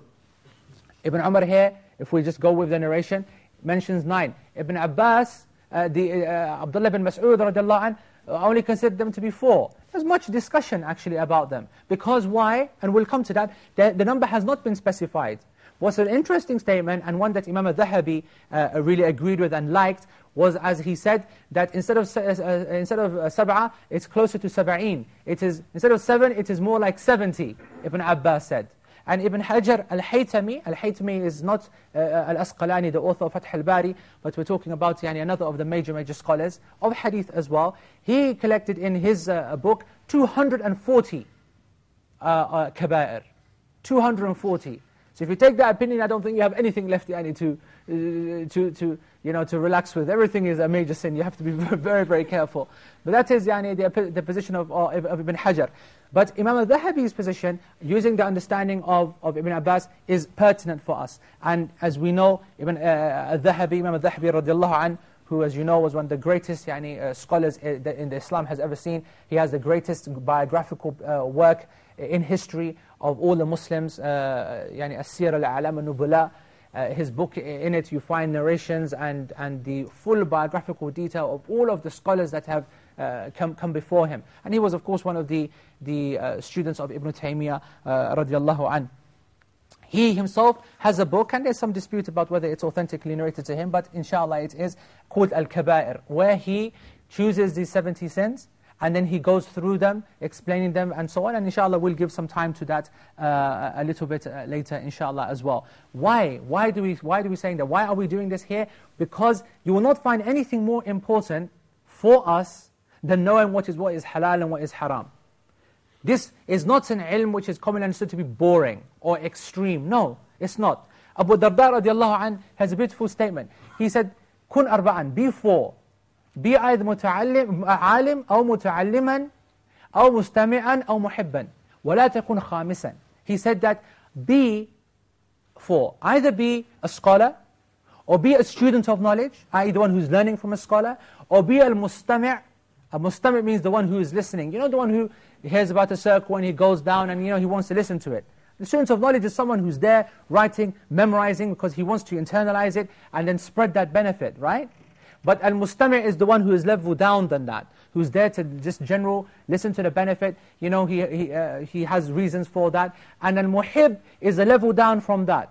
Ibn Umar here, if we just go with the narration, mentions nine. Ibn Abbas, uh, the, uh, Abdullah bin Mas'ud radiallahu anh, only considered them to be four. There's much discussion actually about them. Because why? And we'll come to that. The, the number has not been specified. What's an interesting statement, and one that Imam al-Dhahabi uh, really agreed with and liked, was as he said, that instead of, uh, uh, instead of uh, sab'a, it's closer to sab'een. It is, instead of seven, it is more like 70, Ibn Abbas said. And Ibn Hajar al-Haytami, al-Haytami is not uh, uh, al-Asqalani, the author of Fath al-Bari, but we're talking about yani, another of the major, major scholars of hadith as well. He collected in his uh, book 240 uh, uh, kaba'ir. 240. So if you take that opinion, I don't think you have anything left yani, to, uh, to, to, you know, to relax with. Everything is a major sin. You have to be <laughs> very, very careful. But that is yani, the, the position of, of Ibn Hajar. But Imam al-Dhahabi's position, using the understanding of, of Ibn Abbas, is pertinent for us. And as we know, Ibn uh, al-Dhahabi, Imam al-Dhahabi radiallahu anh, who as you know was one of the greatest yani, uh, scholars in the, in the Islam has ever seen. He has the greatest biographical uh, work in history of all the Muslims, uh, As-Sir al-A'lam al-Nubala. Uh, his book, in it you find narrations and, and the full biographical detail of all of the scholars that have uh, come, come before him. And he was of course one of the, the uh, students of Ibn Taymiyyah uh, radiallahu anh. He himself has a book, and there's some dispute about whether it's authentically narrated to him, but inshallah it is, called Al-Kaba'ir, where he chooses these 70 sins, and then he goes through them, explaining them and so on, and inshallah we'll give some time to that uh, a little bit uh, later inshallah as well. Why? Why do, we, why do we saying that? Why are we doing this here? Because you will not find anything more important for us than knowing what is what is halal and what is haram. This is not an ilm which is commonly understood to be boring or extreme. No, it's not. Abu Darda radiallahu anh has a beautiful statement. He said, "كن أربعاً" be four. Be either متعلم, عالم أو متعلما أو مستمعا أو محبا ولا تكن خامسا. He said that be four. Either be a scholar, or be a student of knowledge, i.e. the one who's learning from a scholar, or be al-mustami' A mustami' means the one who is listening. You know the one who hears about a circle and he goes down and you know he wants to listen to it. The student of knowledge is someone who's there writing, memorizing because he wants to internalize it and then spread that benefit, right? But al-mustami' is the one who is level down than that, who's there to just general, listen to the benefit, you know, he, he, uh, he has reasons for that. And al-muhib is a level down from that.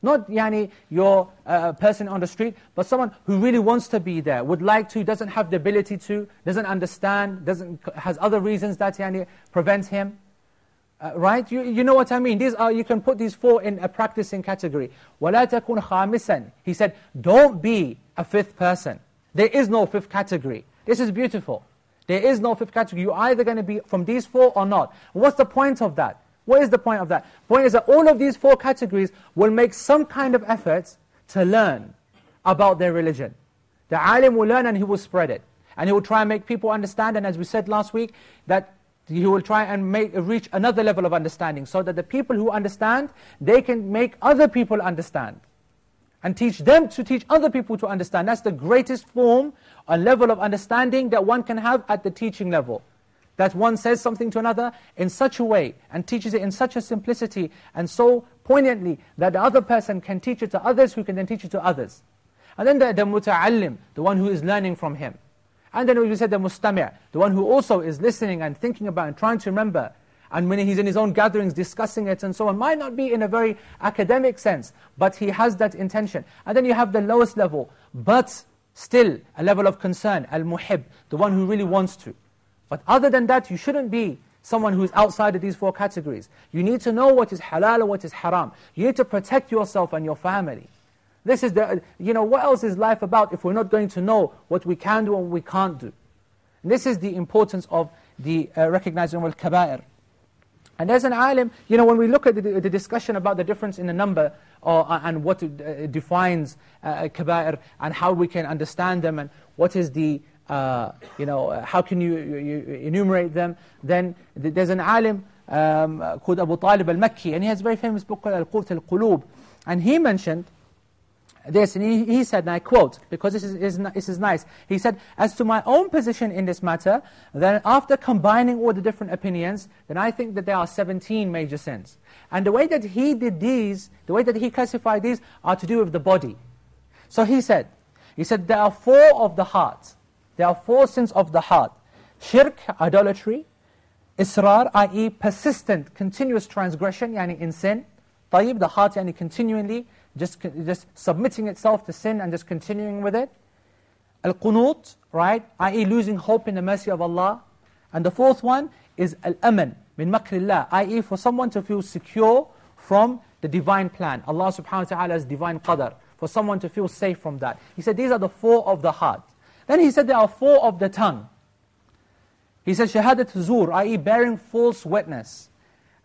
Not yani, your uh, person on the street, but someone who really wants to be there, would like to, doesn't have the ability to, doesn't understand, doesn't, has other reasons that yani, prevent him. Uh, right? You, you know what I mean? These are, you can put these four in a practicing category. وَلَا تَكُنْ خَامِسًا He said, don't be a fifth person. There is no fifth category. This is beautiful. There is no fifth category. You're either going to be from these four or not. What's the point of that? What is the point of that? Point is that all of these four categories will make some kind of effort to learn about their religion. The alim will learn and he will spread it. And he will try and make people understand, and as we said last week, that he will try and make, reach another level of understanding, so that the people who understand, they can make other people understand. And teach them to teach other people to understand. That's the greatest form, a level of understanding that one can have at the teaching level that one says something to another in such a way and teaches it in such a simplicity and so poignantly that the other person can teach it to others who can then teach it to others. And then the, the muta'allim, the one who is learning from him. And then we said the mustami' the one who also is listening and thinking about and trying to remember. And when he's in his own gatherings discussing it and so on, might not be in a very academic sense, but he has that intention. And then you have the lowest level, but still a level of concern, al-muhib, the one who really wants to. But other than that, you shouldn't be someone who is outside of these four categories. You need to know what is halal and what is haram. You need to protect yourself and your family. This is the, you know, what else is life about if we're not going to know what we can do and what we can't do? And this is the importance of the uh, recognizing of al-kaba'ir. And there's an alim, you know, when we look at the, the discussion about the difference in the number uh, and what uh, defines uh, kaba'ir and how we can understand them and what is the uh, you know, uh, how can you, you, enumerate them? Then there's an alim um, called Abu Talib al-Makki, and he has a very famous book called Al-Qut al-Qulub. And he mentioned this, and he, he, said, and I quote, because this is, is, this is nice. He said, as to my own position in this matter, then after combining all the different opinions, then I think that there are 17 major sins. And the way that he did these, the way that he classified these, are to do with the body. So he said, he said, there are four of the heart. There are four sins of the heart. Shirk, idolatry. Israr, i.e. persistent, continuous transgression, yani in sin. Tayyib, the heart, yani continually, just, just submitting itself to sin and just continuing with it. Al-qunut, right, i.e. losing hope in the mercy of Allah. And the fourth one is al-aman, min makrillah, i.e. for someone to feel secure from the divine plan. Allah subhanahu wa ta'ala's divine qadr. For someone to feel safe from that. He said these are the four of the heart. Then he said there are four of the tongue. He said shahadat zur, i.e. bearing false witness.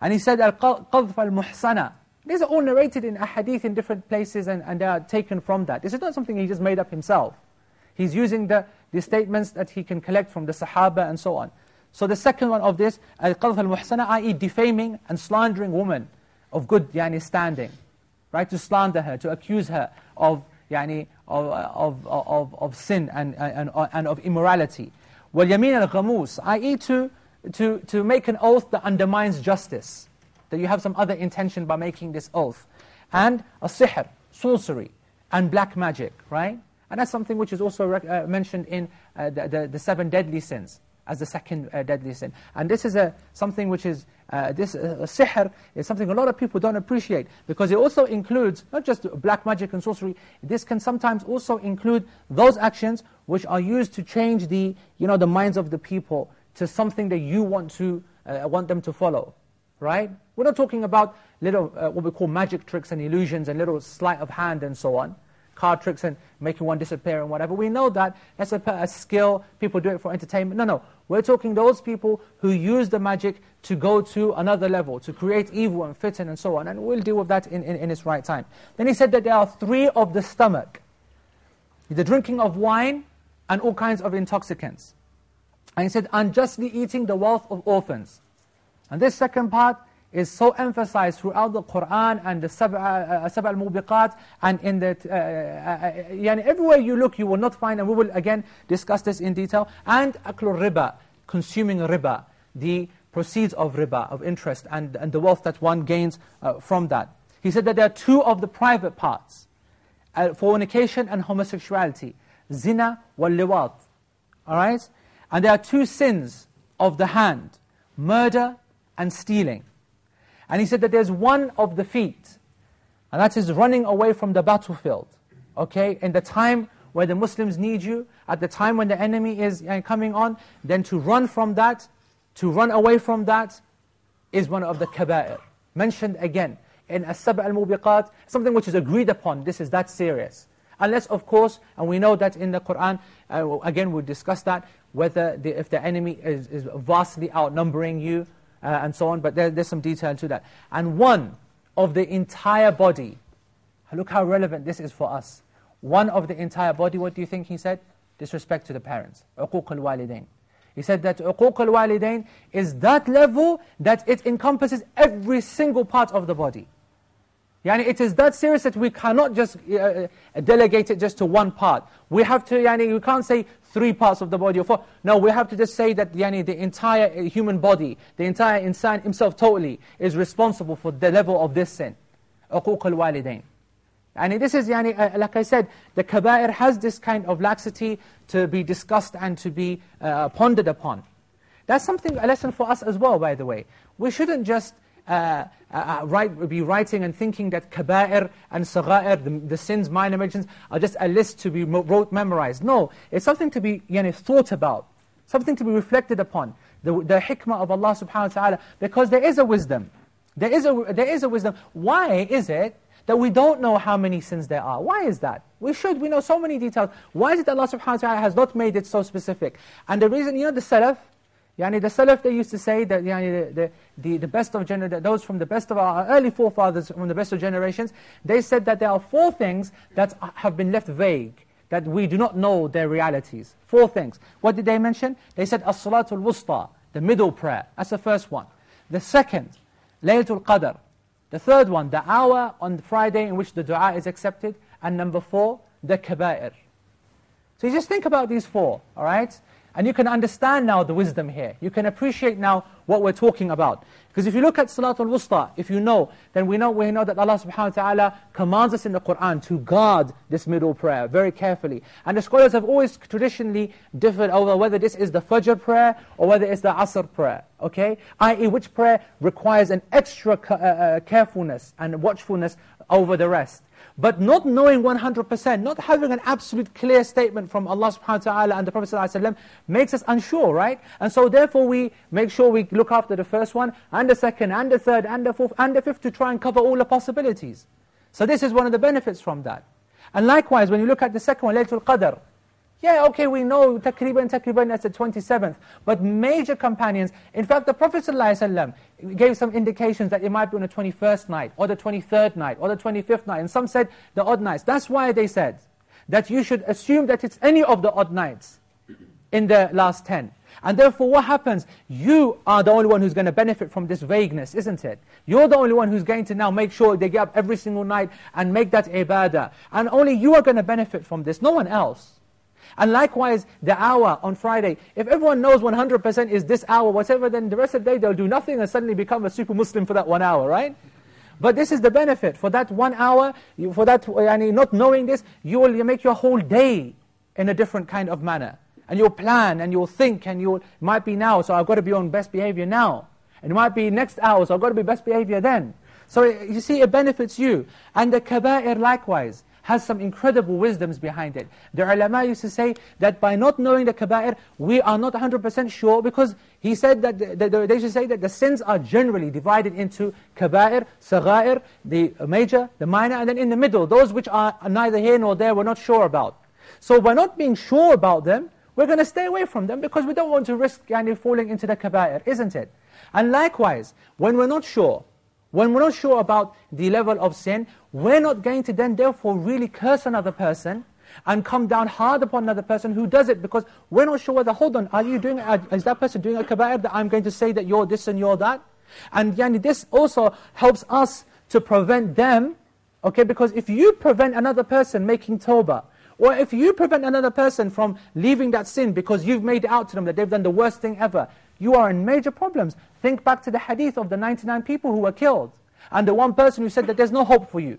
And he said al-qadhf al-muhsana, these are all narrated in ahadith in different places and, and they are taken from that. This is not something he just made up himself. He's using the, the statements that he can collect from the Sahaba and so on. So the second one of this, al-qadhf al-muhsana, i.e. defaming and slandering woman of good yani, standing. Right? To slander her, to accuse her of, yani, of, of, of, of sin and, and, and of immorality. Well, yamin al-ghamus, i.e. To, to, to make an oath that undermines justice. That you have some other intention by making this oath. And a sihr, sorcery, and black magic, right? And that's something which is also uh, mentioned in uh, the, the, the, seven deadly sins as the second uh, deadly sin. And this is a, something which is, uh, this uh, sihr is something a lot of people don't appreciate because it also includes not just black magic and sorcery, this can sometimes also include those actions which are used to change the, you know, the minds of the people to something that you want, to, uh, want them to follow. Right? We're not talking about little, uh, what we call magic tricks and illusions and little sleight of hand and so on card tricks and making one disappear and whatever. We know that that's a, a, skill, people do it for entertainment. No, no, we're talking those people who use the magic to go to another level, to create evil and fitna and so on. And we'll deal with that in, in, in its right time. Then he said that there are three of the stomach. The drinking of wine and all kinds of intoxicants. And he said, unjustly eating the wealth of orphans. And this second part is so emphasized throughout the Qur'an and the Sab' uh, uh al-Mubiqat and in the, uh, uh, yani everywhere you look you will not find, and we will again discuss this in detail, and aklur riba, consuming riba, the proceeds of riba, of interest, and, and the wealth that one gains uh, from that. He said that there are two of the private parts, uh, fornication and homosexuality, zina wal liwat, all right? And there are two sins of the hand, murder and stealing. And he said that there's one of the feet, and that is running away from the battlefield. Okay, in the time where the Muslims need you, at the time when the enemy is uh, coming on, then to run from that, to run away from that, is one of the kaba'ir. Mentioned again, in As-Sab' al-Mubiqat, something which is agreed upon, this is that serious. Unless, of course, and we know that in the Qur'an, uh, again we'll discuss that, whether the, if the enemy is, is vastly outnumbering you, uh, and so on, but there, there's some detail to that. And one of the entire body, look how relevant this is for us. One of the entire body, what do you think he said? Disrespect to the parents. عقوق الوالدين. He said that عقوق الوالدين is that level that it encompasses every single part of the body. Yani it is that serious that we cannot just uh, uh, delegate it just to one part. We have to, yani, we can't say three parts of the body or four. No, we have to just say that yani, the entire uh, human body, the entire insan himself totally is responsible for the level of this sin. عقوق الوالدين. And this is, yani, uh, like I said, the kaba'ir has this kind of laxity to be discussed and to be uh, pondered upon. That's something, a lesson for us as well, by the way. We shouldn't just uh, uh, uh, write, be writing and thinking that kaba'ir and sagha'ir, the, the, sins, minor mentions, are just a list to be wrote, memorized. No, it's something to be thought about, something to be reflected upon. The, the hikmah of Allah subhanahu wa ta'ala, because there is a wisdom. There is a, there is a wisdom. Why is it that we don't know how many sins there are? Why is that? We should, we know so many details. Why is it that Allah subhanahu wa ta'ala has not made it so specific? And the reason, you know the Salaf, Yani the Salaf, they used to say that yani the, the, the best of those from the best of our early forefathers, from the best of generations, they said that there are four things that have been left vague, that we do not know their realities. Four things. What did they mention? They said, As-salatul wusta, the middle prayer. That's the first one. The second, Laylatul Qadr. The third one, the hour on Friday in which the dua is accepted. And number four, the kaba'ir. So you just think about these four, all right? And you can understand now the wisdom here. You can appreciate now what we're talking about. Because if you look at Salatul Wusta, if you know, then we know, we know that Allah subhanahu wa ta'ala commands us in the Qur'an to guard this middle prayer very carefully. And the scholars have always traditionally differed over whether this is the Fajr prayer or whether it's the Asr prayer. Okay? I.e. which prayer requires an extra uh, uh, carefulness and watchfulness over the rest. But not knowing 100%, not having an absolute clear statement from Allah subhanahu wa ta'ala and the Prophet ﷺ makes us unsure, right? And so therefore we make sure we look after the first one, and the second, and the third, and the fourth, and the fifth to try and cover all the possibilities. So this is one of the benefits from that. And likewise, when you look at the second one, Laylatul Qadr, Yeah, okay, we know takriban, takriban, that's the 27th. But major companions, in fact, the Prophet ﷺ gave some indications that it might be on the 21st night, or the 23rd night, or the 25th night. And some said the odd nights. That's why they said that you should assume that it's any of the odd nights in the last 10. And therefore what happens? You are the only one who's going to benefit from this vagueness, isn't it? You're the only one who's going to now make sure they get up every single night and make that ibadah. And only you are going to benefit from this, no one else. And likewise, the hour on Friday, if everyone knows 100% is this hour, whatever, then the rest of the day they'll do nothing and suddenly become a super Muslim for that one hour, right? But this is the benefit. For that one hour, for that, uh, yani not knowing this, you will make your whole day in a different kind of manner. And you'll plan, and you'll think, and you'll, might be now, so I've got to be on best behavior now. And it might be next hour, so I've got to be best behavior then. So you see, it benefits you. And the kaba'ir likewise has some incredible wisdoms behind it. The ulama used to say that by not knowing the kaba'ir, we are not 100% sure because he said that, the, the, they should say that the sins are generally divided into kaba'ir, sagha'ir, the major, the minor, and then in the middle, those which are neither here nor there, we're not sure about. So by not being sure about them, we're going to stay away from them because we don't want to risk yani, falling into the kaba'ir, isn't it? And likewise, when we're not sure, when we're not sure about the level of sin, we're not going to then therefore really curse another person and come down hard upon another person who does it because we're not sure whether, hold on, are you doing, is that person doing a kaba'ir that I'm going to say that you're this and you're that? And yani, this also helps us to prevent them, okay, because if you prevent another person making tawbah, or if you prevent another person from leaving that sin because you've made it out to them that they've done the worst thing ever, you are in major problems. Think back to the hadith of the 99 people who were killed. And the one person who said that there's no hope for you.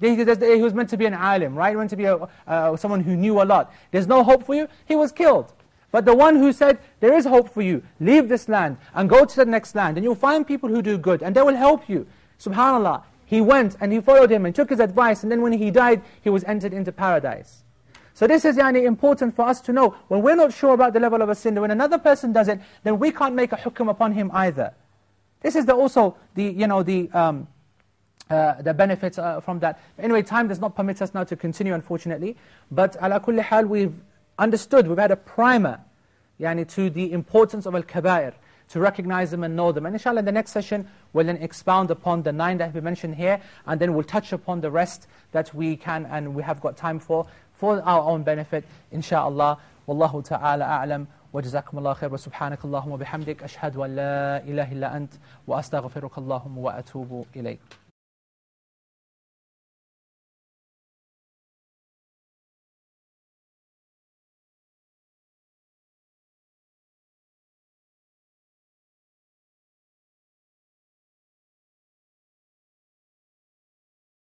He was meant to be an alim, right? He Meant to be a, uh, someone who knew a lot. There's no hope for you. He was killed. But the one who said, there is hope for you, leave this land and go to the next land, and you'll find people who do good, and they will help you. SubhanAllah, he went and he followed him and took his advice, and then when he died, he was entered into paradise. So this is yani, important for us to know. When we're not sure about the level of a sin, when another person does it, then we can't make a hukum upon him either. This is the, also the, you know, the, um, uh, the benefits uh, from that. Anyway, time does not permit us now to continue, unfortunately. But ala kulli hal, we've understood, we've had a primer yani, to the importance of al-kabair, to recognize them and know them. And inshallah, in the next session, we'll then expound upon the nine that we mentioned here, and then we'll touch upon the rest that we can and we have got time for for our own benefit, inshallah. Wallahu ta'ala a'lam. وجزاكم الله خير وسبحانك اللهم وبحمدك أشهد أن لا إله إلا أنت وأستغفرك اللهم وأتوب إليك